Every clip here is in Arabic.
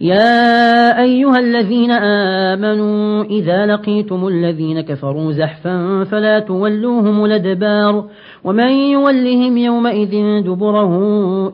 يا أيها الذين آمنوا إذا لقيتم الذين كفروا زحفا فلا تولوهم الأدبار ومن يولهم يومئذ دبره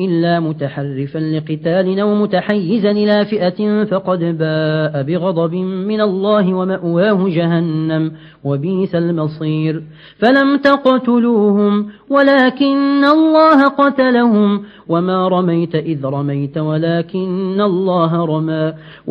إلا متحرفا لقتال أو متحيزا إلى فئة فقد باء بغضب من الله ومأواه جهنم وبيس المصير. فلم تقتلوهم ولكن الله قتلهم وما رميت إذ رميت ولكن الله رمى